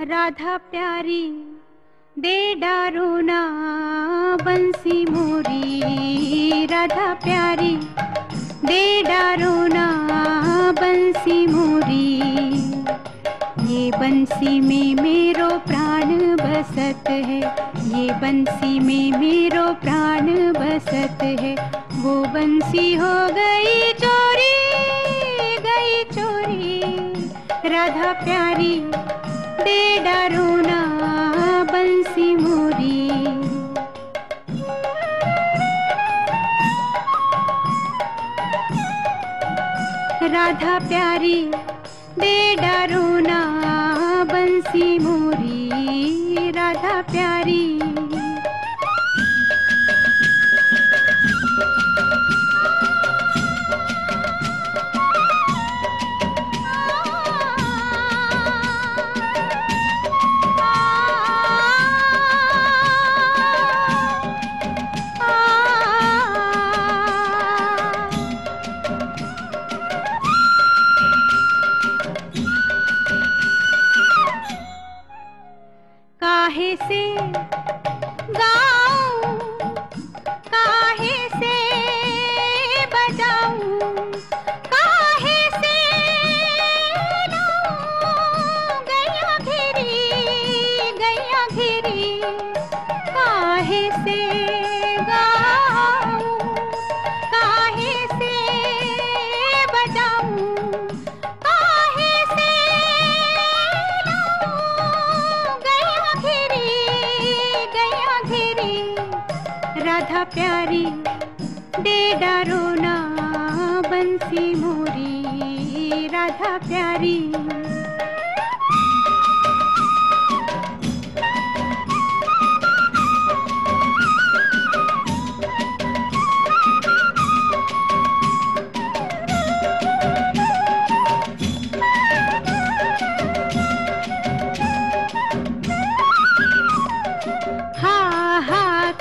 राधा प्यारी, दे डारो ना बंसी मोरी। राधा प्यारी, दे डारो ना बंसी मोरी। ये बंसी में मेरो प्राण बसत है, ये बंसी में मेरो प्राण बसत है। वो बंसी हो गई चोरी गई चोरी। राधा प्यारी दे डरो ना बंसी मोरी। राधा प्यारी दे डरो ना बंसी मोरी। राधा प्यारी। राधा प्यारी दे डारो ना बंसी मोरी राधा प्यारी।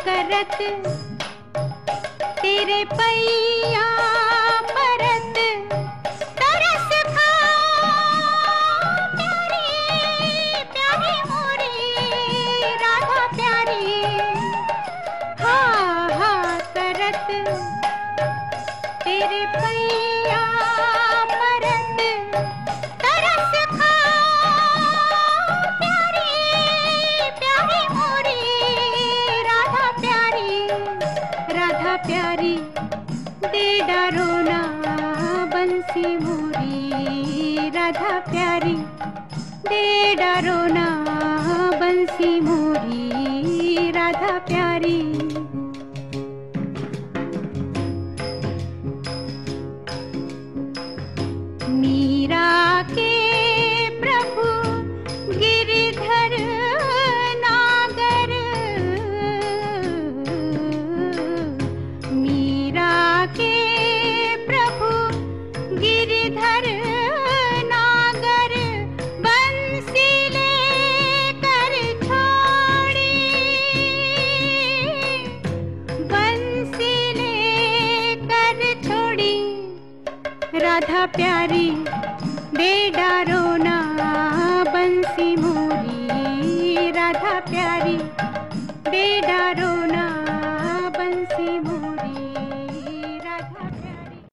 करत तेरे पैया परत तरस प्यारी मोरी राधा प्यारी। हा हा करत तेरे पैया प्यारी, दे डारो ना बंसी मोरी। राधा प्यारी, दे डारो ना बंसी मोरी। राधा प्यारी। राधा प्यारी दे डारो ना बंसी मोरी। राधा प्यारी।